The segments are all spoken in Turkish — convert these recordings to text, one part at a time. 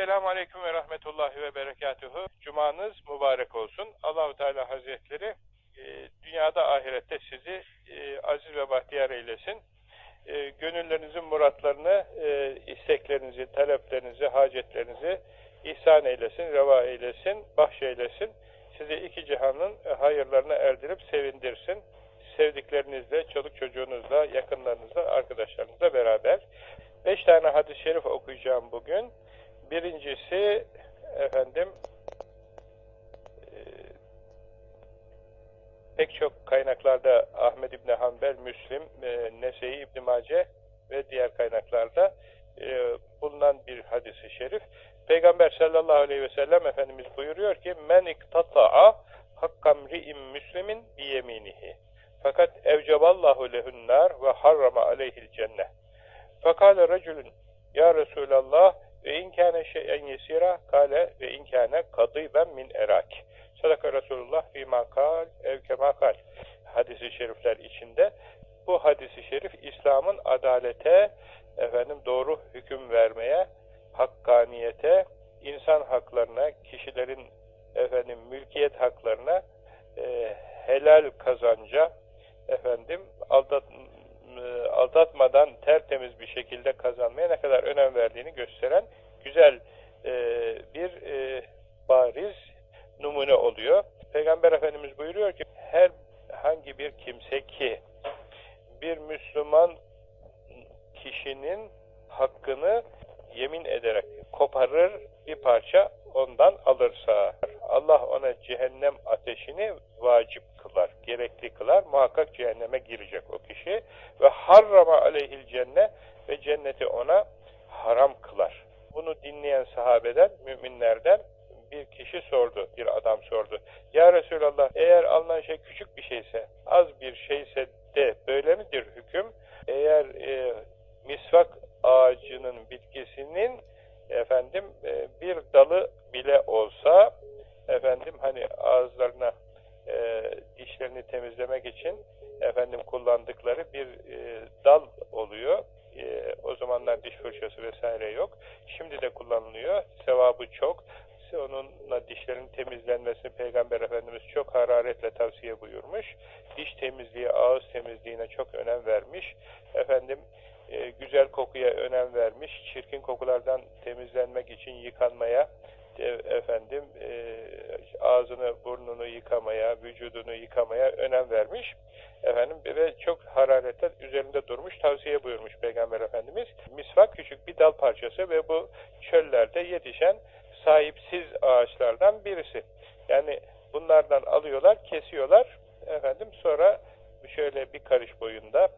Esselamu Aleyküm ve Rahmetullahi ve Berekatuhu. Cumanız mübarek olsun. Allahu Teala Hazretleri e, dünyada ahirette sizi e, aziz ve bahtiyar eylesin. E, gönüllerinizin muratlarını, e, isteklerinizi, taleplerinizi, hacetlerinizi ihsan eylesin, reva eylesin, bahşeylesin. Sizi iki cihanın hayırlarına erdirip sevindirsin. Sevdiklerinizle, çoluk çocuğunuzla, yakınlarınızla, arkadaşlarınızla beraber. Beş tane hadis-i şerif okuyacağım bugün. Birincisi efendim e, pek çok kaynaklarda Ahmed İbni Hanbel, Müslim, e, Nese'yi İbni Mace ve diğer kaynaklarda e, bulunan bir hadisi şerif. Peygamber sallallahu aleyhi ve sellem Efendimiz buyuruyor ki men iktata'a hakkam ri'im müslimin biyeminihi fakat evceballahu lehunnar ve harrama aleyhil cennet. Fakale racülün ya Resulallah ve inkâne şeyen yesira kale ve inkâne kadıben min erak. Sadaka Resulullah fîmâ kal ev kemâ kal. Hadis-i şerifler içinde bu hadisi şerif İslam'ın adalete, efendim doğru hüküm vermeye, hakkaniyete, insan haklarına, kişilerin efendim mülkiyet haklarına, e, helal kazanca, efendim aldat, aldatmadan tertemiz bir şekilde kazanmaya ne kadar önem verdiğini gösteren güzel e, bir e, bariz numune oluyor. Peygamber Efendimiz buyuruyor ki her hangi bir kimse ki bir Müslüman kişinin hakkını yemin ederek koparır bir parça ondan alırsa Allah ona cehennem ateşini vacip kılar, gerekli kılar. Muhakkak cehenneme girecek o kişi. Ve harrama aleyhil cennet ve cenneti ona haram kılar. Bunu dinleyen sahabeden, müminlerden bir kişi sordu, bir adam sordu. Ya Resulallah eğer alınan şey küçük bir şeyse, az bir şeyse de böyle midir hüküm? Eğer e, misvak ağacının bitkisinin efendim e, bir dalı bile olsa efendim hani ağızlarına e, dişlerini temizlemek için efendim kullandıkları bir e, dal oluyor. E, o zamanlar diş fırçası vesaire yok. Şimdi de kullanılıyor. Sevabı çok. Onunla dişlerin temizlenmesini Peygamber Efendimiz çok hararetle tavsiye buyurmuş. Diş temizliği, ağız temizliğine çok önem vermiş. Efendim e, güzel kokuya önem vermiş. Çirkin kokulardan temizlenmek için yıkanmaya, e, efendim e, ağzını, burnunu yıkamaya, vücudunu yıkamaya önem vermiş. Efendim ve çok hararetle üzerinde durmuş, tavsiye buyurmuş Peygamber Efendimiz. Misvak küçük bir dal parçası ve bu çöllerde yetişen sahipsiz ağaçlardan birisi. Yani bunlardan alıyorlar, kesiyorlar. Efendim sonra şöyle bir karış boyunda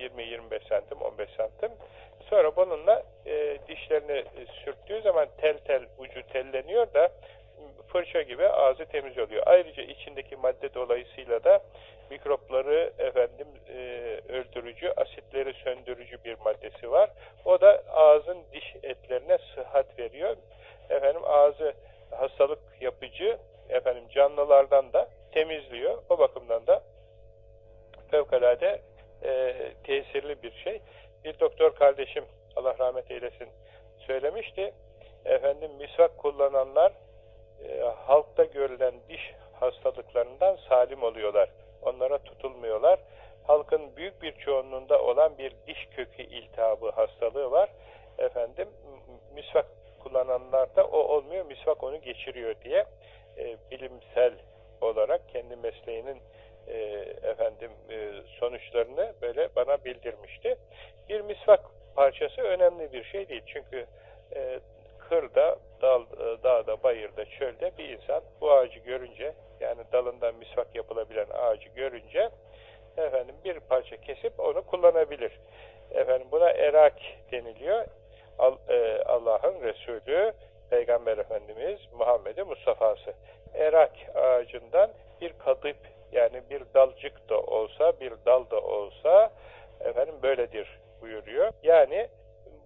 20-25 santim, 15 santim. Sonra bununla e, dişlerini sürttüğü zaman tel tel ucu telleniyor da fırça gibi ağzı temiz oluyor. Ayrıca içindeki madde dolayısıyla da mikropları efendim e, öldürücü, asitleri söndürücü bir maddesi var. O da ağzın diş etlerine sıhhat veriyor. Efendim ağzı hastalık yapıcı efendim canlılardan da temizliyor. O bakımdan da fevkalade e, tesirli bir şey. Bir doktor kardeşim Allah rahmet eylesin söylemişti. Efendim misvak kullananlar e, halkta görülen diş hastalıklarından salim oluyorlar. Onlara tutulmuyorlar. Halkın büyük bir çoğunluğunda olan bir diş kökü iltihabı hastalığı var. Efendim misvak kullananlarda o olmuyor, misvak onu geçiriyor diye e, bilimsel olarak kendi mesleğinin e, efendim e, sonuçlarını böyle bana bildirmişti. Bir misvak parçası önemli bir şey değil. Çünkü e, kırda, dal, e, dağda, bayırda, çölde bir insan bu ağacı görünce yani dalından misvak yapılabilen ağacı görünce efendim bir parça kesip onu kullanabilir. Efendim buna erak deniliyor. E, Allah'ın Resulü Peygamber Efendimiz Muhammed'in Mustafa'sı. Erak ağacından bir kadıp yani bir dalcık da olsa, bir dal da olsa efendim böyledir buyuruyor. Yani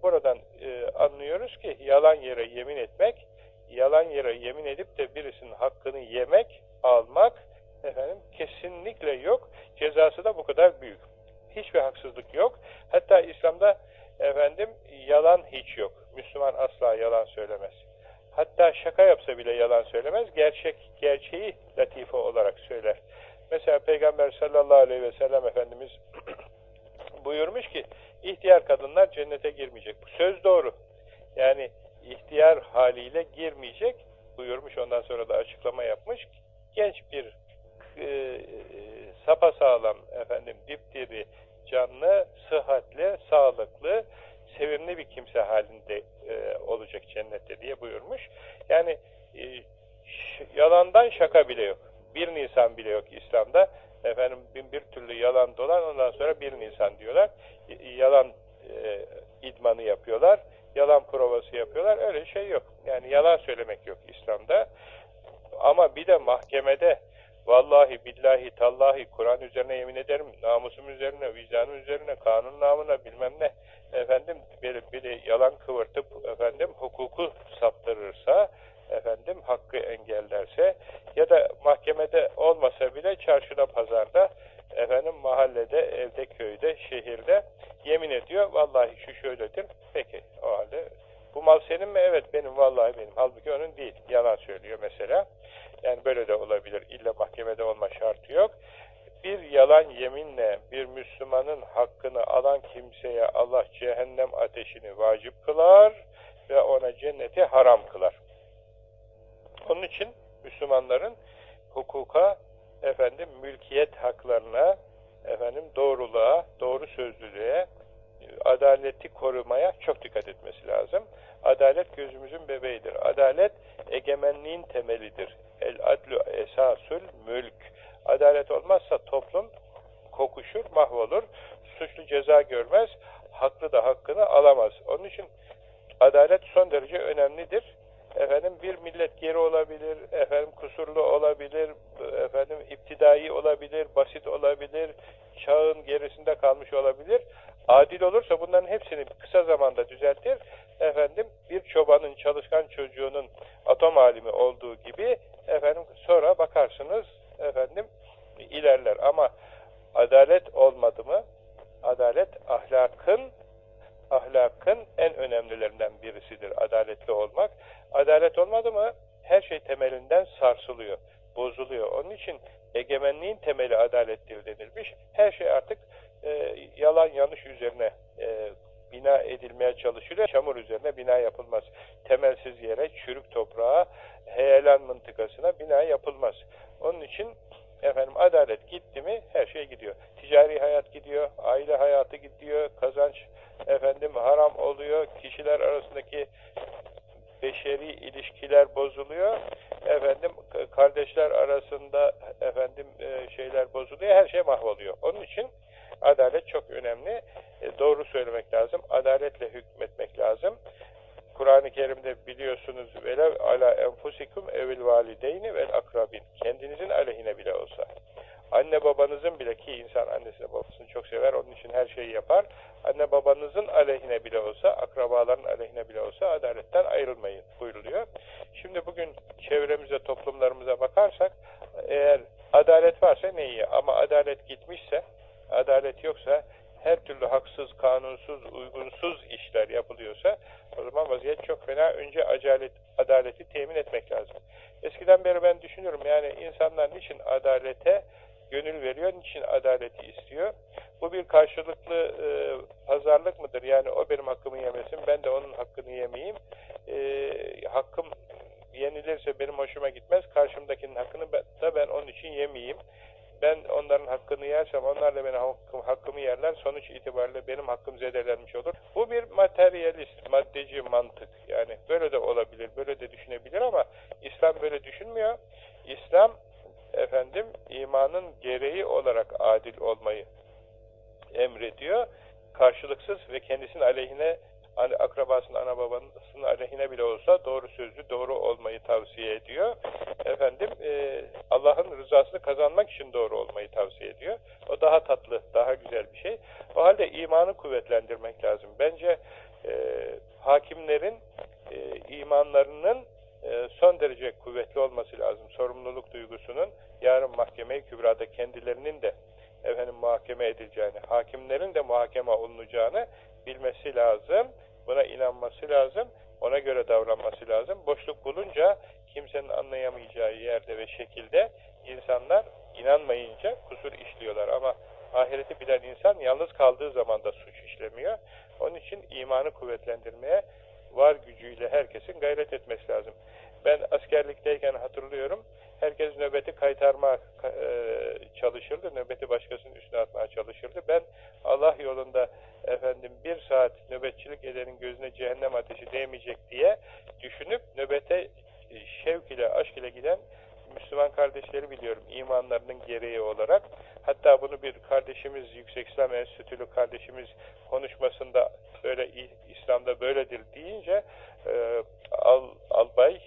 buradan e, anlıyoruz ki yalan yere yemin etmek, yalan yere yemin edip de birisinin hakkını yemek, almak efendim kesinlikle yok. Cezası da bu kadar büyük. Hiçbir haksızlık yok. Hatta İslam'da efendim yalan hiç yok. Müslüman asla yalan söylemez. Hatta şaka yapsa bile yalan söylemez. Gerçek gerçeği latife olarak söyler. Mesela Peygamber sallallahu aleyhi ve sellem Efendimiz buyurmuş ki ihtiyar kadınlar cennete girmeyecek. Bu söz doğru. Yani ihtiyar haliyle girmeyecek buyurmuş. Ondan sonra da açıklama yapmış. Genç bir e, sapasağlam efendim dipdiri canlı, sıhhatli, sağlıklı, sevimli bir kimse halinde e, olacak cennette diye buyurmuş. Yani e, yalandan şaka bile yok. Bir Nisan bile yok İslam'da. Efendim bin bir türlü yalan dolan ondan sonra bir Nisan diyorlar. Yalan e, idmanı yapıyorlar. Yalan provası yapıyorlar. Öyle şey yok. Yani yalan söylemek yok İslam'da. Ama bir de mahkemede vallahi billahi tallahi Kur'an üzerine yemin ederim namusum üzerine, vicdanım üzerine, kanun namına bilmem ne efendim bir, bir yalan kıvırtıp efendim hukuku saptırırsa efendim hakkı engellerse ya da mahkemede olmasa bile çarşıda pazarda efendim mahallede evde köyde şehirde yemin ediyor vallahi şu şöyledir peki o halde bu mal senin mi? Evet benim vallahi benim. Halbuki onun değil. Yalan söylüyor mesela. Yani böyle de olabilir. İlla mahkemede olma şartı yok. Bir yalan yeminle bir Müslümanın hakkını alan kimseye Allah cehennem ateşini vacip kılar ve ona cenneti haram kılar. Onun için Müslümanların hukuka, efendim mülkiyet haklarına, efendim doğruluğa, doğru sözlülüğe, adaleti korumaya çok dikkat etmesi lazım. Adalet gözümüzün bebeğidir. Adalet egemenliğin temelidir. El adlu esasül mülk. Adalet olmazsa toplum kokuşur, mahvolur. Suçlu ceza görmez, haklı da hakkını alamaz. Onun için adalet son derece önemlidir. Efendim bir millet geri olabilir, efendim kusurlu olabilir, efendim iptidai olabilir, basit olabilir, çağın gerisinde kalmış olabilir. Adil olursa bunların hepsini kısa zamanda düzeltir. Efendim bir çobanın çalışkan çocuğunun atom alimi olduğu gibi efendim sonra bakarsınız efendim ilerler ama adalet olmadı mı? Adalet ahlakın ahlakın en önemlilerinden birisidir adaletli olmak. Adalet olmadı mı her şey temelinden sarsılıyor, bozuluyor. Onun için egemenliğin temeli adalettir denilmiş. Her şey artık e, yalan yanlış üzerine e, bina edilmeye çalışılıyor. Çamur üzerine bina yapılmaz. Temelsiz yere, çürük toprağa, heyelan mıntıkasına bina yapılmaz. Onun için efendim adalet gitti mi her şey gidiyor. Ticari hayat gidiyor, aile hayatı gidiyor, kazanç efendim haram oluyor, kişiler arasındaki beşeri ilişkiler bozuluyor. Efendim kardeşler arasında efendim e, şeyler bozuluyor. Her şey mahvoluyor. Onun için adalet çok önemli. E, doğru söylemek lazım. Adaletle hükmetmek lazım. Kur'an-ı Kerim'de biliyorsunuz velev ala enfusikum evil valideyni vel akrabin. Kendinizin aleyhine bile olsa. Anne babanızın bile ki insan annesini babasını çok sever onun için her şeyi yapar. Anne babanızın aleyhine bile olsa, akrabaların aleyhine bile olsa adaletten ayrılmayın buyuruluyor. Şimdi bugün çevremize, toplumlarımıza bakarsak eğer adalet varsa ne iyi ama adalet gitmişse, adalet yoksa her türlü haksız, kanunsuz, uygunsuz işler yapılıyorsa o zaman vaziyet çok fena. Önce acalet, adaleti temin etmek lazım. Eskiden beri ben düşünüyorum yani insanlar niçin adalete gönül veriyor, niçin adaleti istiyor? Bu bir karşılıklı e, pazarlık mıdır? Yani o benim hakkımı yemesin, ben de onun hakkını yemeyeyim. E, hakkım yenilirse benim hoşuma gitmez, karşımdakinin hakkını da ben onun için yemeyeyim. Ben onların hakkını yersem onlar da benim hakkım, hakkımı yerler. Sonuç itibariyle benim hakkım zedelenmiş olur. Bu bir materyalist, maddeci mantık. Yani böyle de olabilir, böyle de düşünebilir ama İslam böyle düşünmüyor. İslam efendim imanın gereği olarak adil olmayı emrediyor. Karşılıksız ve kendisinin aleyhine akrabasının, ana babasının aleyhine bile olsa doğru sözlü, doğru olmayı tavsiye ediyor. Efendim e, Allah'ın rızasını kazanmak için doğru olmayı tavsiye ediyor. O daha tatlı, daha güzel bir şey. O halde imanı kuvvetlendirmek lazım. Bence e, hakimlerin e, imanlarının e, son derece kuvvetli olması lazım. Sorumluluk duygusunun yarın mahkeme-i kübrada kendilerinin de efendim muhakeme edileceğini, hakimlerin de muhakeme olunacağını bilmesi lazım. Buna inanması lazım. Ona göre davranması lazım. Boşluk bulunca kimsenin anlayamayacağı yerde ve şekilde insanlar inanmayınca kusur işliyorlar ama ahireti bilen insan yalnız kaldığı zaman da suç işlemiyor. Onun için imanı kuvvetlendirmeye var gücüyle herkesin gayret etmesi lazım. Ben askerlikteyken hatırlıyorum, herkes nöbeti kaytarma e, çalışırdı, nöbeti başkasının üstüne atmaya çalışırdı. Ben Allah yolunda efendim bir saat nöbetçilik edenin gözüne cehennem ateşi değmeyecek diye düşünüp nöbete şevk ile, aşk ile giden Müslüman kardeşleri biliyorum imanlarının gereği olarak. Hatta bunu bir kardeşimiz, Yüksek İslam Enstitülü kardeşimiz konuşmasında böyle İslam'da böyledir deyince e, al, albay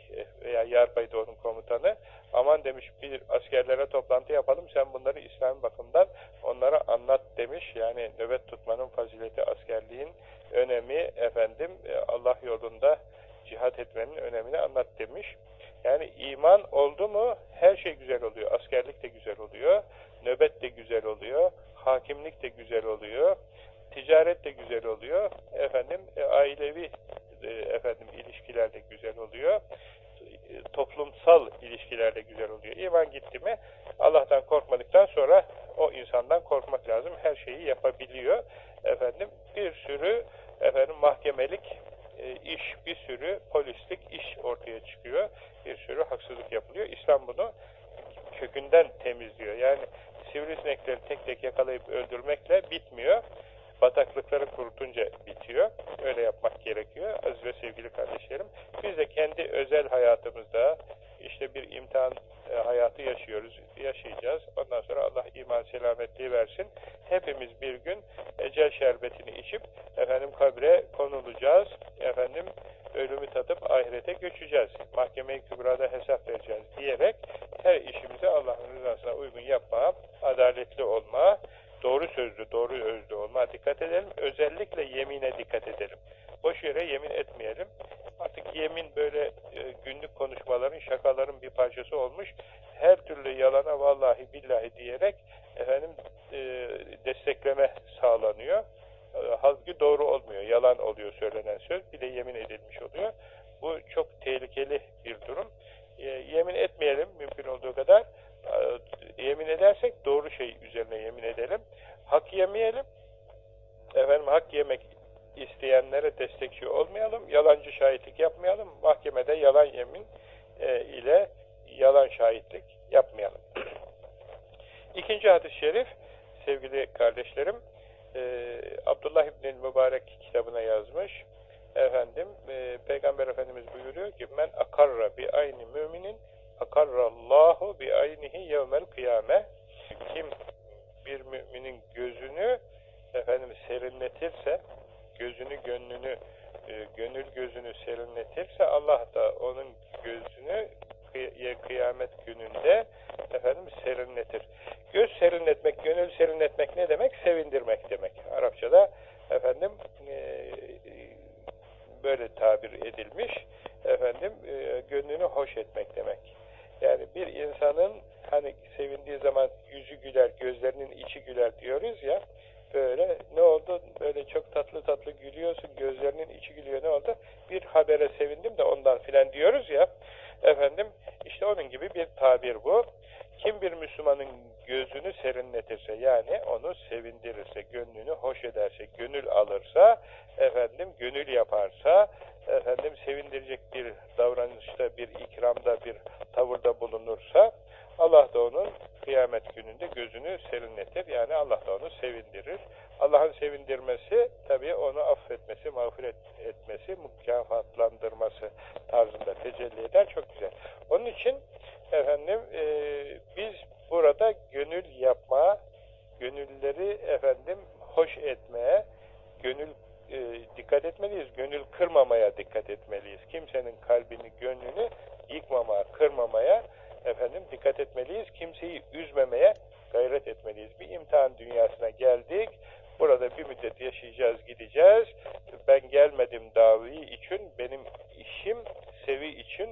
veya yarbay da onun komutanı aman demiş bir askerlere toplantı yapalım sen bunları İslam bakımdan onlara anlat demiş. Yani nöbet tutmanın fazileti askerliğin önemi efendim e, Allah yolunda cihat etmenin önemini anlat demiş. Yani iman oldu mu her şey güzel oluyor. Askerlik de güzel oluyor. Nöbet de güzel oluyor. Hakimlik de güzel oluyor. Ticaret de güzel oluyor. Efendim e, ailevi e, efendim ilişkiler de güzel oluyor. E, toplumsal ilişkiler de güzel oluyor. İman gitti mi Allah'tan korkmadıktan sonra o insandan korkmak lazım. Her şeyi yapabiliyor. Efendim bir sürü efendim mahkemelik e, iş, bir sürü polislik iş ortaya çıkıyor. Bir sürü haksızlık yapılıyor. İslam bunu kökünden temizliyor. Yani sivrisinekleri tek tek yakalayıp öldürmekle bitmiyor. Bataklıkları kurutunca bitiyor. Öyle yapmak gerekiyor. Aziz ve sevgili kardeşlerim. Biz de kendi özel hayatımızda işte bir imtihan e, hayatı yaşıyoruz, yaşayacağız. Ondan sonra Allah iman selametliği versin. Hepimiz bir gün ecel şerbetini içip efendim kabre konulacağız. Efendim ölümü tadıp ahirete göçeceğiz. Mahkeme-i kübrada hesap vereceğiz diyerek her işimizi Allah'ın rızasına uygun yapmaya, adaletli olma, doğru sözlü, doğru özlü olma dikkat edelim. Özellikle yemine dikkat edelim. Boş yere yemin etmeyelim. Artık yemin böyle e, günlük konuşmaların, şakaların bir parçası olmuş. Her türlü yalana vallahi billahi diyerek efendim e, destekleme sağlanıyor. E, halbuki doğru olmuyor. Yalan oluyor söylenen söz. Bir de yemin edilmiş oluyor. Bu çok tehlikeli bir durum. E, yemin etmeyelim mümkün olduğu kadar. E, yemin edersek doğru şey üzerine yemin edelim. Hak yemeyelim. Efendim hak yemek isteyenlere destekçi olmayalım, yalancı şahitlik yapmayalım, mahkemede yalan yemin e, ile yalan şahitlik yapmayalım. İkinci hadis-i şerif, sevgili kardeşlerim, e, Abdullah İbn-i Mübarek kitabına yazmış. Efendim, e, Peygamber Efendimiz buyuruyor ki, men akarra bi ayni müminin akarrallahu bi aynihi yevmel kıyame. Kim bir müminin gözünü efendim serinletirse, gözünü, gönlünü, e, gönül gözünü serinletirse Allah da onun gözünü kıyamet gününde efendim serinletir. Göz serinletmek, gönül serinletmek ne demek? Sevindirmek demek. Arapçada efendim e, böyle tabir edilmiş. Efendim e, gönlünü hoş etmek demek. Yani bir insanın hani sevindiği zaman yüzü güler, gözlerinin içi güler diyoruz ya böyle ne oldu böyle çok tatlı tatlı gülüyorsun gözlerinin içi gülüyor ne oldu bir habere sevindim de ondan filan diyoruz ya efendim işte onun gibi bir tabir bu kim bir Müslümanın gözünü serinletirse yani onu sevindirirse gönlünü hoş ederse gönül alırsa efendim gönül yaparsa efendim sevindirecek bir davranışta bir ikramda bir tavırda bulunursa Allah da onun kıyamet gününde gözünü serinletir. Yani Allah da onu sevindirir. Allah'ın sevindirmesi tabii onu affetmesi, mağfiret etmesi, mükafatlandırması tarzında tecelli eder. Çok güzel. Onun için efendim e, biz burada gönül yapma, gönülleri efendim hoş etmeye, gönül e, dikkat etmeliyiz. Gönül kırmamaya dikkat etmeliyiz. Kimsenin kalbini, gönlünü yıkmamaya, kırmamaya efendim dikkat etmeliyiz. Kimseyi üzmemeye gayret etmeliyiz. Bir imtihan dünyasına geldik. Burada bir müddet yaşayacağız, gideceğiz. Ben gelmedim davi için, benim işim sevi için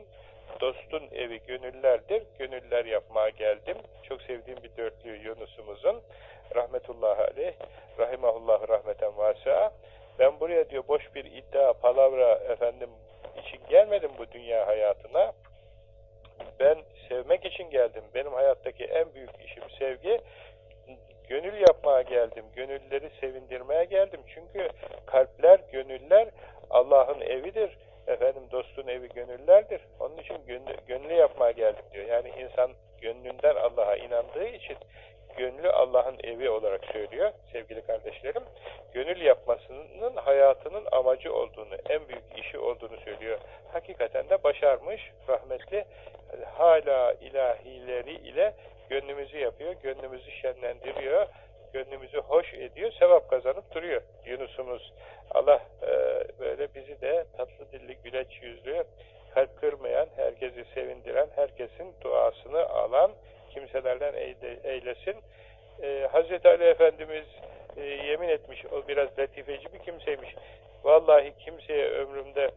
dostun evi gönüllerdir. Gönüller yapmaya geldim. Çok sevdiğim bir dörtlü Yunus'umuzun rahmetullahi aleyh, rahimahullah rahmeten vasa. Ben buraya diyor boş bir iddia, palavra efendim için gelmedim bu dünya hayatına ben sevmek için geldim. Benim hayattaki en büyük işim sevgi. Gönül yapmaya geldim, gönülleri sevindirmeye geldim. Çünkü kalpler, gönüller Allah'ın evidir. Efendim dostun evi gönüllerdir. Onun için gönlü, gönlü yapmaya geldim diyor. Yani insan gönlünden Allah'a inandığı için gönlü Allah'ın evi olarak söylüyor sevgili kardeşlerim. Gönül yapmasının hayatının amacı olduğunu, en büyük işi olduğunu söylüyor. Hakikaten de başarmış rahmetli hala ilahileri ile gönlümüzü yapıyor, gönlümüzü şenlendiriyor, gönlümüzü hoş ediyor, sevap kazanıp duruyor Yunus'umuz. Allah e, böyle bizi de tatlı dilli, güleç yüzlü, kalp kırmayan, herkesi herkesin duasını alan kimselerden eylesin. E, Hazreti Ali Efendimiz e, yemin etmiş, o biraz latifeci bir kimseymiş. Vallahi kimseye ömrümde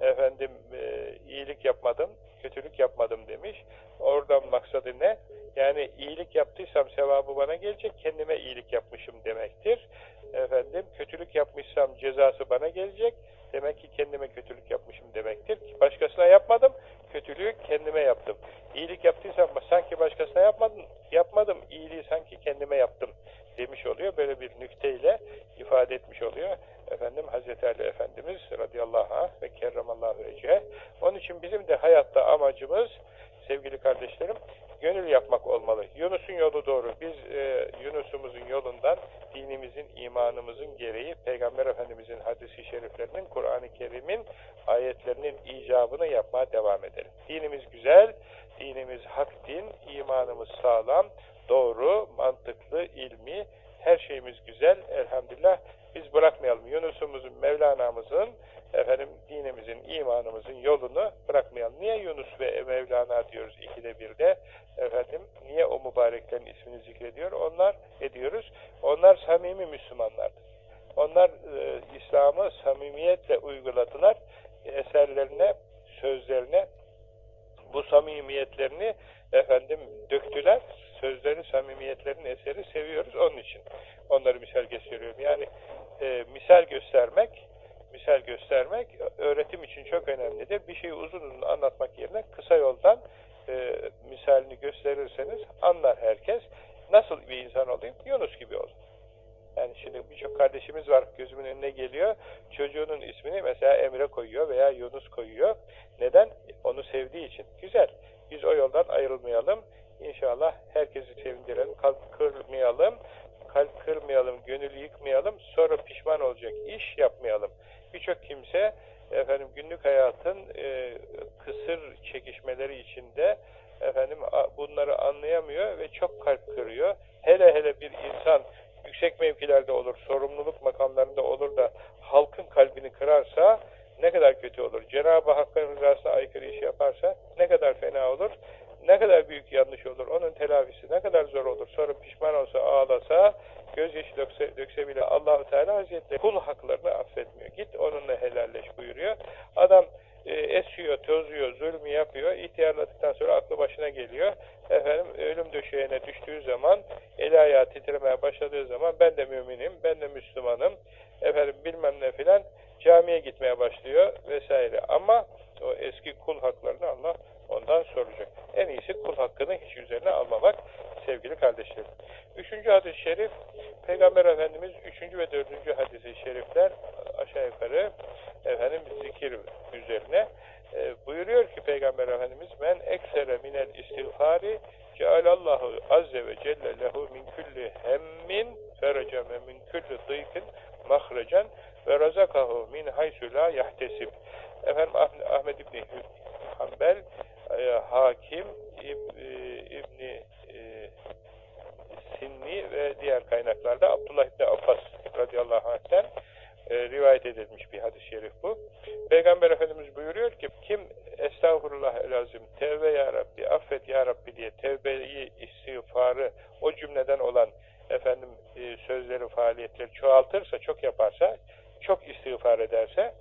efendim e, iyilik yapmadım, kötülük yapmadım demiş. Oradan maksadı ne? Yani iyilik yaptıysam sevabı bana gelecek, kendime iyilik yapmışım demektir. Efendim kötülük yapmışsam cezası bana gelecek. Demek ki kendime kötülük yapmışım demektir. Başkasına yapmadım, kötülüğü kendime yaptım. İyilik yaptıysam sanki başkasına yapmadım, yapmadım, iyiliği sanki kendime yaptım demiş oluyor. Böyle bir nükteyle ifade etmiş oluyor. Efendim Hazreti Ali Efendimiz radıyallahu anh ve kerramallahu ece. Onun için bizim de hayatta amacımız sevgili kardeşlerim gönül yapmak olmalı. Yunus'un yolu doğru. Biz e, Yunus'umuzun yolundan dinimizin, imanımızın gereği Peygamber Efendimizin hadisi şeriflerinin, Kur'an-ı Kerim'in ayetlerinin icabını yapmaya devam edelim. Dinimiz güzel, dinimiz hak din, imanımız sağlam, doğru, mantıklı, ilmi, her şeyimiz güzel elhamdülillah. Biz bırakmayalım. Yunus'umuzun, Mevlana'mızın, efendim dinimizin, imanımızın yolunu bırakmayalım. Niye Yunus ve Mevlana diyoruz ikide birde? Efendim niye o mübareklerin ismini zikrediyor? Onlar ediyoruz. Onlar samimi Müslümanlardır. Onlar e, İslam'ı samimiyetle uyguladılar. Eserlerine, sözlerine bu samimiyetlerini efendim döktüler. Sözleri, samimiyetlerin eseri seviyoruz onun için. Onları misal gösteriyorum. Yani e, misal göstermek misal göstermek öğretim için çok önemlidir. Bir şeyi uzun uzun anlatmak yerine kısa yoldan e, misalini gösterirseniz anlar herkes. Nasıl bir insan olayım? Yunus gibi ol. Yani şimdi birçok kardeşimiz var gözümün önüne geliyor. Çocuğunun ismini mesela Emre koyuyor veya Yunus koyuyor. Neden? Onu sevdiği için. Güzel. Biz o yoldan ayrılmayalım. İnşallah herkesi sevindirelim. Kırmayalım. Kalp kırmayalım. Gönül yıkmayalım. Sonra pişman olacak iş yapmayalım. Birçok kimse efendim günlük hayatın e, kısır çekişmeleri içinde efendim bunları anlayamıyor ve çok kalp kırıyor. Hele hele bir insan yüksek mevkilerde olur, sorumluluk makamlarında olur da halkın kalbini kırarsa ne kadar kötü olur. Cenab-ı Hakk'ın rızasına aykırı iş yaparsa ne kadar fena olur. Ne kadar büyük yanlış olur. Onun telafisi ne kadar zor olur. Sonra pişman olsa, ağlasa, gözyaşı dökse, dökse bile Allahu Teala Hazretleri kul haklarını affetmiyor. Git onunla helalleş buyuruyor. Adam e, esiyor, tozuyor, zulmü yapıyor. İhtiyarladıktan sonra aklı başına geliyor. Efendim ölüm döşeğine düştüğü zaman, eli ayağı titremeye başladığı zaman ben de müminim, ben de Müslümanım, efendim bilmem ne filan camiye gitmeye başlıyor vesaire. Ama o eski kul haklarını Allah ondan soracak. En iyisi kul hakkını hiç üzerine almamak sevgili kardeşlerim. Üçüncü hadis-i şerif, Peygamber Efendimiz üçüncü ve dördüncü hadis-i şerifler aşağı yukarı efendim zikir üzerine e, buyuruyor ki Peygamber Efendimiz men eksere minel istiğfari cealallahu azze ve celle lehu min külli hemmin ferecem ve min külli dıykin mahrecen ve razakahu min haysu la yahtesib. Efendim Ahmet İbni Hanbel, e, Hakim, İb, e, İbni e, Sinni ve diğer kaynaklarda Abdullah İbni Abbas radıyallahu anh'ten e, rivayet edilmiş bir hadis-i şerif bu. Peygamber Efendimiz buyuruyor ki kim estağfurullah lazım tevbe ya Rabbi affet ya Rabbi diye tevbeyi istiğfarı o cümleden olan efendim e, sözleri faaliyetleri çoğaltırsa çok yaparsa çok istiğfar ederse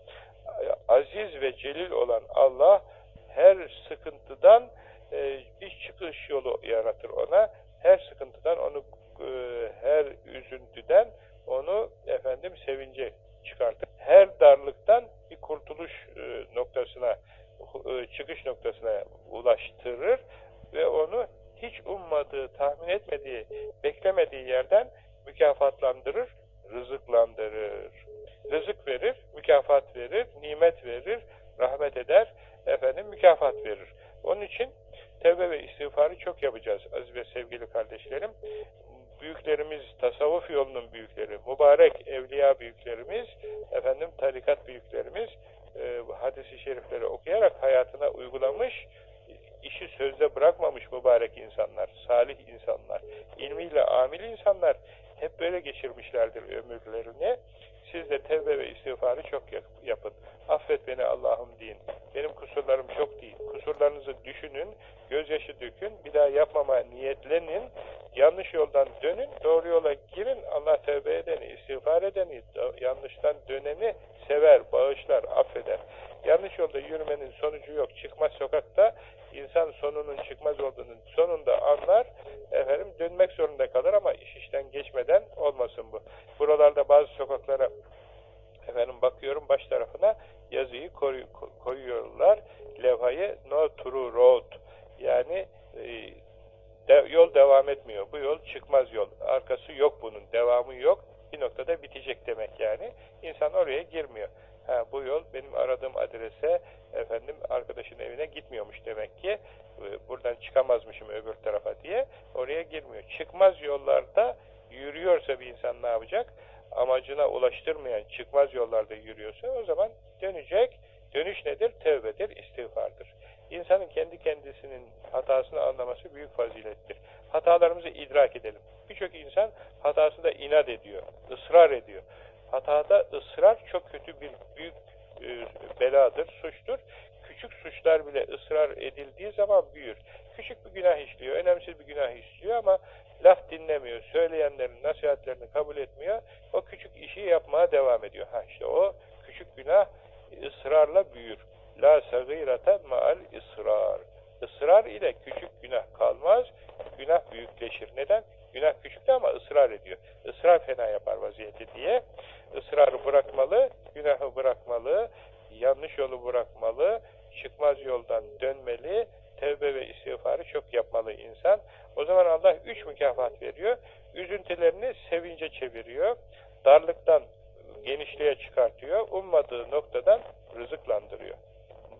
aziz ve celil olan Allah her sıkıntıdan e, bir çıkış yolu yaratır ona. Her sıkıntıdan onu e, her üzüntüden onu efendim sevince çıkartır. Her darlıktan bir kurtuluş e, noktasına e, çıkış noktasına ulaştırır ve onu hiç ummadığı, tahmin etmediği, beklemediği yerden mükafatlandırır, rızıklandırır. Rızık verir, mükafat verir, nimet verir, rahmet eder, efendim mükafat verir. Onun için tevbe ve istiğfarı çok yapacağız aziz ve sevgili kardeşlerim. Büyüklerimiz, tasavvuf yolunun büyükleri, mübarek evliya büyüklerimiz, efendim tarikat büyüklerimiz e, hadisi şerifleri okuyarak hayatına uygulamış, işi sözde bırakmamış mübarek insanlar, salih insanlar, ilmiyle amil insanlar hep böyle geçirmişlerdir ömürlerini. Siz de tevbe ve istiğfarı çok yapın. Affet beni Allah'ım deyin. Benim kusurlarım çok değil. Kusurlarınızı düşünün, gözyaşı dökün, bir daha yapmama niyetlenin, yanlış yoldan dönün, doğru yola girin. Allah tevbe edeni, istiğfar edeni, yanlıştan döneni sever, bağışlar, affeder. Yanlış yolda yürümenin sonucu yok. Çıkmaz sokakta insan sonunun çıkmaz olduğunu sonunda anlar, efendim dönmek zorunda kalır ama iş işten geçmeden olmasın bu. Buralarda bazı sokaklara efendim bakıyorum baş tarafına yazıyı koyuyorlar. Levhayı no true road yani e, de, yol devam etmiyor. Bu yol çıkmaz yol. Arkası yok bunun. Devamı yok. Bir noktada bitecek demek yani. İnsan oraya girmiyor. Ha, bu yol benim aradığım adrese efendim arkadaşın evine gitmiyormuş demek ki e, buradan çıkamazmışım öbür tarafa diye oraya girmiyor. Çıkmaz yollarda yürüyorsa bir insan ne yapacak? Amacına ulaştırmayan çıkmaz yollarda yürüyorsa o zaman dönecek. Dönüş nedir? Tevbedir, istiğfardır. İnsanın kendi kendisinin hatasını anlaması büyük fazilettir. Hatalarımızı idrak edelim. Birçok insan hatasında inat ediyor, ısrar ediyor. Hatada ısrar çok kötü bir büyük e, beladır, suçtur. Küçük bile ısrar edildiği zaman büyür. Küçük bir günah işliyor, önemsiz bir günah işliyor ama laf dinlemiyor, söyleyenlerin nasihatlerini kabul etmiyor. O küçük işi yapmaya devam ediyor. Ha işte o küçük günah ısrarla büyür. La sagirata maal ısrar. Israr ile küçük günah kalmaz, günah büyükleşir. Neden? Günah küçüktü ama ısrar ediyor. Israr fena yapar vaziyeti diye ısrarı bırakmalı, günahı bırakmalı, yanlış yolu bırakmalı, çıkmaz yoldan dönmeli, tevbe ve istiğfarı çok yapmalı insan. O zaman Allah üç mükafat veriyor. Üzüntülerini sevince çeviriyor. Darlıktan genişliğe çıkartıyor. Ummadığı noktadan rızıklandırıyor.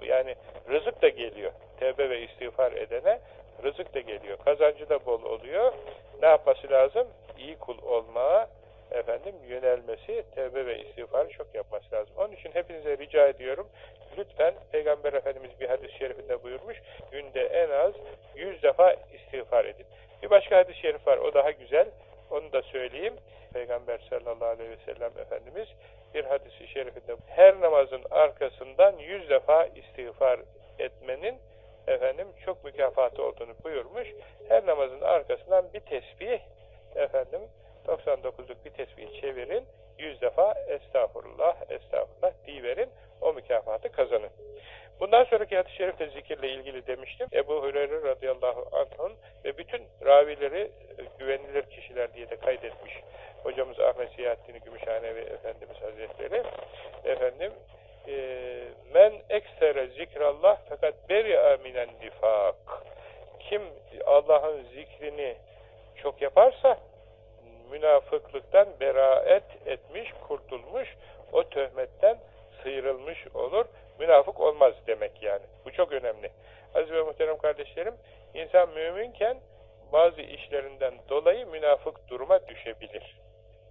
Yani rızık da geliyor. Tevbe ve istiğfar edene rızık da geliyor. Kazancı da bol oluyor. Ne yapması lazım? İyi kul olmaya efendim yönelmesi, tevbe ve istiğfarı çok yapması lazım. Onun için hepinize rica ediyorum. Lütfen Peygamber Efendimiz bir hadis-i şerifinde buyurmuş. Günde en az yüz defa istiğfar edin. Bir başka hadis-i şerif var. O daha güzel. Onu da söyleyeyim. Peygamber sallallahu aleyhi ve sellem Efendimiz bir hadis-i şerifinde her namazın arkasından yüz defa istiğfar etmenin efendim çok mükafatı olduğunu buyurmuş. Her namazın arkasından bir tesbih efendim 99'luk bir tesbih çevirin. 100 defa estağfurullah, estağfurullah diyiverin. O mükafatı kazanın. Bundan sonraki hadis-i şerifte zikirle ilgili demiştim. Ebu Hureyre radıyallahu anh'ın ve bütün ravileri e, güvenilir kişiler diye de kaydetmiş. Hocamız Ahmet Siyahattin Gümüşhanevi Efendimiz Hazretleri. Efendim, e, men ekstere zikrallah fakat beri minen nifak. Kim Allah'ın zikrini çok yaparsa münafıklıktan beraet etmiş, kurtulmuş, o töhmetten sıyrılmış olur. Münafık olmaz demek yani. Bu çok önemli. Aziz ve muhterem kardeşlerim, insan müminken bazı işlerinden dolayı münafık duruma düşebilir.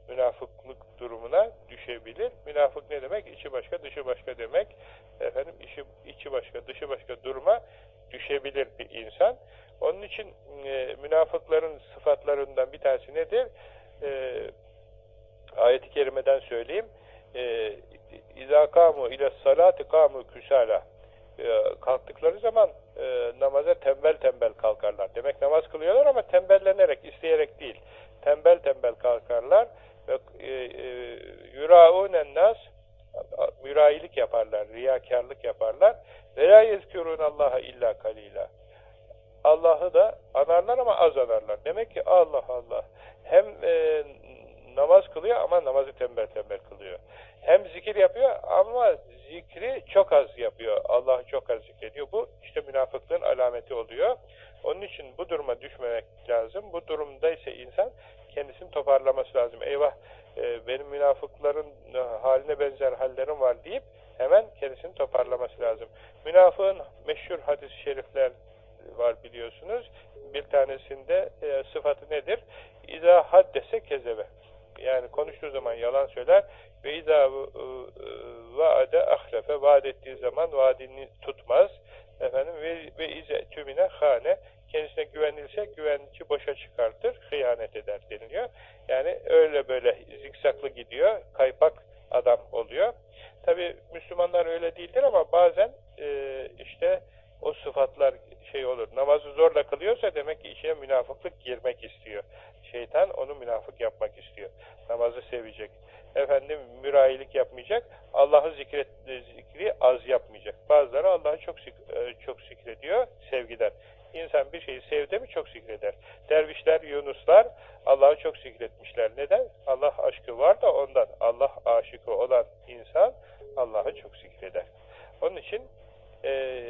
Münafıklık durumuna düşebilir. Münafık ne demek? İçi başka, dışı başka demek. Efendim, içi, içi başka, dışı başka duruma düşebilir bir insan. Onun için e, münafıkların sıfatlarından bir tanesi nedir? E, ayet-i kerimeden söyleyeyim. E, İzâ kâmu ile salâti kâmu küsâlâ. E, kalktıkları zaman e, namaza tembel tembel kalkarlar. Demek namaz kılıyorlar ama tembellenerek, isteyerek değil. Tembel tembel kalkarlar ve e, e, yurâûnen nas mürayilik yaparlar, riyakarlık yaparlar. Ve lâ yezkürûnallâhe illâ kalîlâ. Allah'ı da anarlar ama az anarlar. Demek ki Allah Allah hem e, namaz kılıyor ama namazı tembel tembel kılıyor. Hem zikir yapıyor ama zikri çok az yapıyor. Allah'ı çok az zikrediyor. Bu işte münafıklığın alameti oluyor. Onun için bu duruma düşmemek lazım. Bu durumda ise insan kendisini toparlaması lazım. Eyvah e, benim münafıkların e, haline benzer hallerim var deyip hemen kendisini toparlaması lazım. Münafığın meşhur hadis-i şerifler var biliyorsunuz. Bir tanesinde e, sıfatı nedir? İza haddese kezebe. Yani konuştuğu zaman yalan söyler ve izâ vaade ahlefe vaat ettiği zaman vaadini tutmaz. Efendim ve, ve ize tümine hane kendisine güvenilse güvenci boşa çıkartır, hıyanet eder deniliyor. Yani öyle böyle zikzaklı gidiyor, kaypak adam oluyor. Tabi Müslümanlar öyle değildir ama bazen e, işte o sıfatlar şey olur. Namazı zorla kılıyorsa demek ki içine münafıklık girmek istiyor. Şeytan onu münafık yapmak istiyor. Namazı sevecek. Efendim mürayilik yapmayacak. Allah'ı zikret, zikri az yapmayacak. Bazıları Allah'ı çok e, çok zikrediyor sevgiden. İnsan bir şeyi sevdi mi çok zikreder. Dervişler, Yunuslar Allah'ı çok zikretmişler. Neden? Allah aşkı var da ondan. Allah aşıkı olan insan Allah'ı çok zikreder. Onun için e,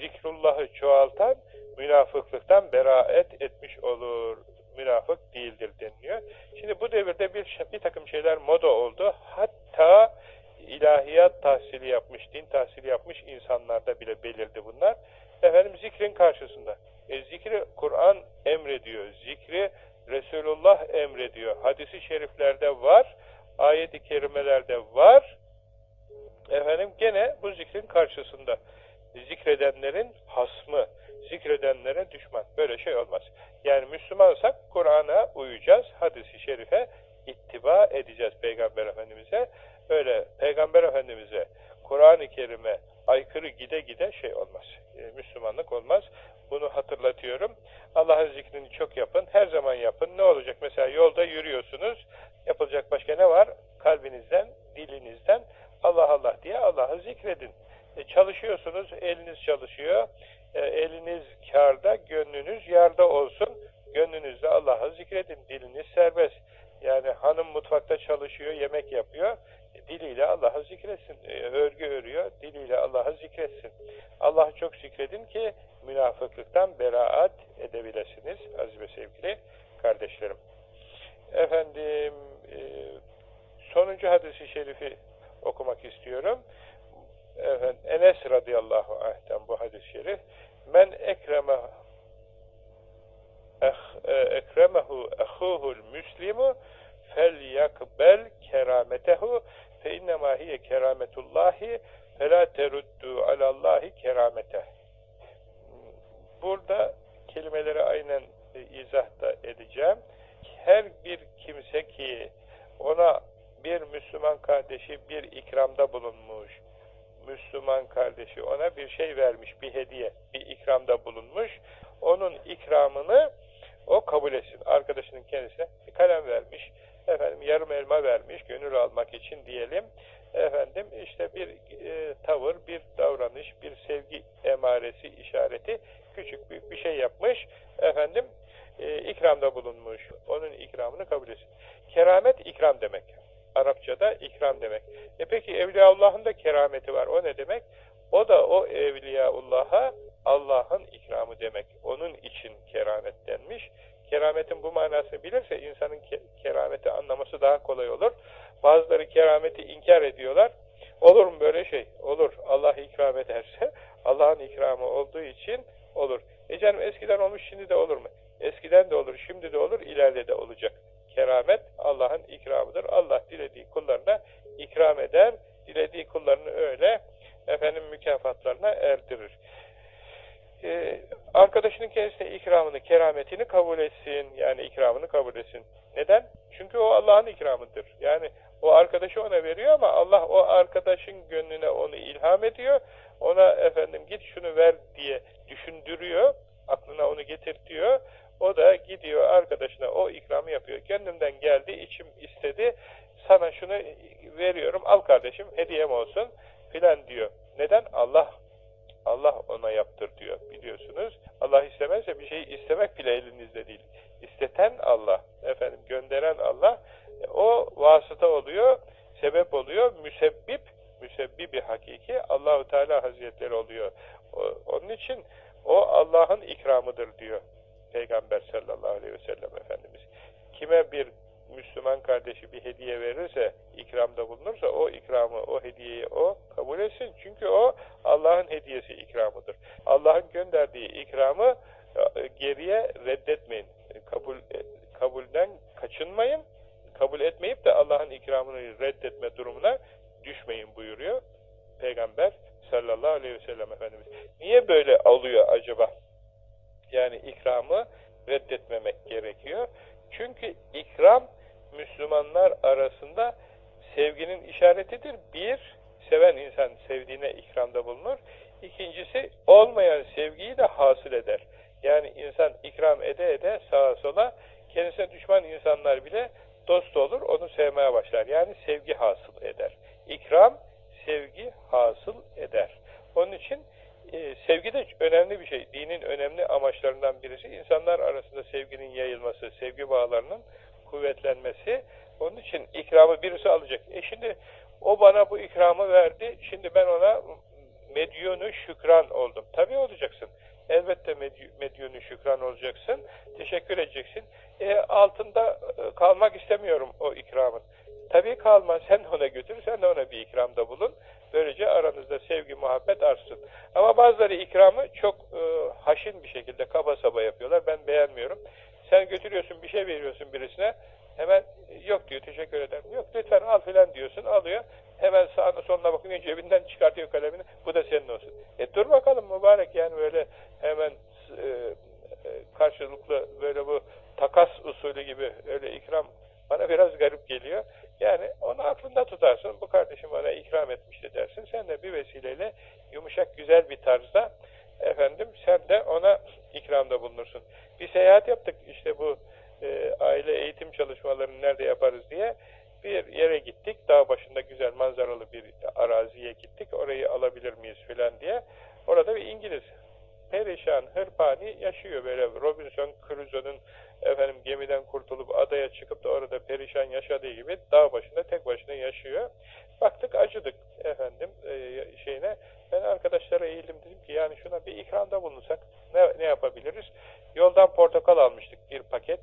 zikrullahı çoğaltan münafıklıktan beraat etmiş olur. Münafık değildir deniliyor. Şimdi bu devirde bir, bir takım şeyler moda oldu. Hatta ilahiyat tahsili yapmış, din tahsili yapmış insanlarda bile belirdi bunlar. Efendim zikrin karşısında. E, zikri Kur'an emrediyor. Zikri Resulullah emrediyor. Hadisi şeriflerde var. Ayet-i kerimelerde var. Efendim gene bu zikrin karşısında zikredenlerin hasmı, zikredenlere düşman. Böyle şey olmaz. Yani Müslümansak Kur'an'a uyacağız, hadisi şerife ittiba edeceğiz Peygamber Efendimiz'e. Öyle Peygamber Efendimiz'e, Kur'an-ı Kerim'e aykırı gide gide şey olmaz. E, Müslümanlık olmaz. Bunu hatırlatıyorum. Allah'ın zikrini çok yapın. Her zaman yapın. Ne olacak? Mesela yolda yürüyorsunuz. Yapılacak başka ne var? Kalbinizden, dilinizden Allah Allah diye Allah'ı zikredin. E, çalışıyorsunuz, eliniz çalışıyor. E, eliniz karda, gönlünüz yarda olsun. Gönlünüzde Allah'ı zikredin. Diliniz serbest. Yani hanım mutfakta çalışıyor, yemek yapıyor. E, diliyle Allah'ı zikretsin. E, örgü örüyor, diliyle Allah'ı zikretsin. Allah'ı çok zikredin ki münafıklıktan beraat edebilirsiniz aziz ve sevgili kardeşlerim. Efendim, e, sonuncu hadisi şerifi okumak istiyorum. Efendim, Enes radıyallahu anh'ten bu hadis-i şerif men ekreme eh, e, ekremehu ehuhul müslimu fel yakbel kerametehu fe innema hiye kerametullahi fela teruddu alallahi keramete burada kelimeleri aynen izahda edeceğim. Her bir kimse ki ona bir Müslüman kardeşi bir ikramda bulunmuş Müslüman kardeşi ona bir şey vermiş, bir hediye, bir ikramda bulunmuş. Onun ikramını o kabul etsin. Arkadaşının kendisine bir kalem vermiş, efendim yarım elma vermiş, gönül almak için diyelim. Efendim işte bir e, tavır, bir davranış, bir sevgi emaresi, işareti, küçük büyük bir şey yapmış. Efendim e, ikramda bulunmuş. Onun ikramını kabul etsin. Keramet ikram demek. Arapçada ikram demek. E peki Evliyaullah'ın da kerameti var. O ne demek? O da o Evliyaullah'a Allah'ın ikramı demek. Onun için keramet denmiş. Kerametin bu manasını bilirse insanın ke kerameti anlaması daha kolay olur. Bazıları kerameti inkar ediyorlar. Olur mu böyle şey? Olur. Allah ikram ederse Allah'ın ikramı olduğu için olur. E canım eskiden olmuş şimdi de olur mu? Eskiden de olur, şimdi de olur, ileride de olacak keramet Allah'ın ikramıdır. Allah dilediği kullarına ikram eder, dilediği kullarını öyle efendim mükafatlarına erdirir. Ee, arkadaşının kendisine ikramını, kerametini kabul etsin. Yani ikramını kabul etsin. Neden? Çünkü o Allah'ın ikramıdır. Yani o arkadaşı ona veriyor ama Allah o arkadaşın gönlüne onu ilham ediyor. Ona efendim git şunu ver diye düşündürüyor. Aklına onu getirtiyor. O da gidiyor arkadaşına o ikramı yapıyor. Gönlümden geldi, içim istedi. Sana şunu veriyorum, al kardeşim, hediyem olsun filan diyor. Neden? Allah Allah ona yaptır diyor biliyorsunuz. Allah istemezse bir şeyi istemek bile elinizde değil. İsteten Allah, efendim gönderen Allah. O vasıta oluyor, sebep oluyor, müsebbip, müsebbibi hakiki Allahu Teala Hazretleri oluyor. Onun için O Allah'ın ikramıdır diyor Peygamber sallallahu aleyhi ve sellem Efendimiz. Kime bir Müslüman kardeşi bir hediye verirse, ikramda bulunursa o ikramı, o hediyeyi o kabul etsin. Çünkü o Allah'ın hediyesi ikramıdır. Allah'ın gönderdiği ikramı e, geriye reddetmeyin. Kabul e, kabulden kaçınmayın. Kabul etmeyip de Allah'ın ikramını reddetme durumuna düşmeyin buyuruyor Peygamber sallallahu aleyhi ve sellem Efendimiz. Niye böyle alıyor acaba? Yani ikramı reddetmemek gerekiyor. Çünkü ikram Müslümanlar arasında sevginin işaretidir. Bir, seven insan sevdiğine ikramda bulunur. İkincisi, olmayan sevgiyi de hasıl eder. Yani insan ikram ede ede sağa sola kendisine düşman insanlar bile dost olur, onu sevmeye başlar. Yani sevgi hasıl eder. İkram, sevgi hasıl eder. Onun için e, sevgi de önemli bir şey. Dinin önemli amaçlarından birisi insanlar arasında sevginin yayılması, sevgi bağlarının kuvvetlenmesi. Onun için ikramı birisi alacak. E şimdi o bana bu ikramı verdi, şimdi ben ona medyonu şükran oldum. Tabii olacaksın. Elbette medyonu şükran olacaksın. Teşekkür edeceksin. E, altında e, kalmak istemiyorum o ikramın. Tabii kalma. Sen ona götür. Sen de ona bir ikramda bulun. Böylece aranızda sevgi, muhabbet artsın. Ama bazıları ikramı çok e, haşin bir şekilde kaba saba yapıyorlar. Ben beğenmiyorum. Sen götürüyorsun bir şey veriyorsun birisine. Hemen yok diyor teşekkür ederim. Yok lütfen al filan diyorsun alıyor. Hemen sağına soluna bakıyor cebinden çıkartıyor kalemini. Bu da senin olsun. E dur bakalım mübarek yani böyle hemen e, e, karşılıklı böyle bu takas usulü gibi öyle ikram bana biraz garip geliyor. Yani onu aklında tutarsın. Bu kardeşim bana ikram etmişti dersin. Sen de bir vesileyle yumuşak güzel bir tarzda efendim sen de ona ikramda bulunursun. Bir seyahat yaptık işte bu e, aile eğitim çalışmalarını nerede yaparız diye bir yere gittik. Dağ başında güzel manzaralı bir araziye gittik. Orayı alabilir miyiz filan diye. Orada bir İngiliz perişan, hırpani yaşıyor böyle Robinson Crusoe'nun efendim gemiden kurtulup adaya çıkıp da orada perişan yaşadığı gibi dağ başında tek başına yaşıyor. Baktık acıdık efendim e, şeyine. Ben arkadaşlara eğildim dedim ki yani şuna bir ikramda bulunsak ne, ne yapabiliriz? Yoldan portakal almıştık bir paket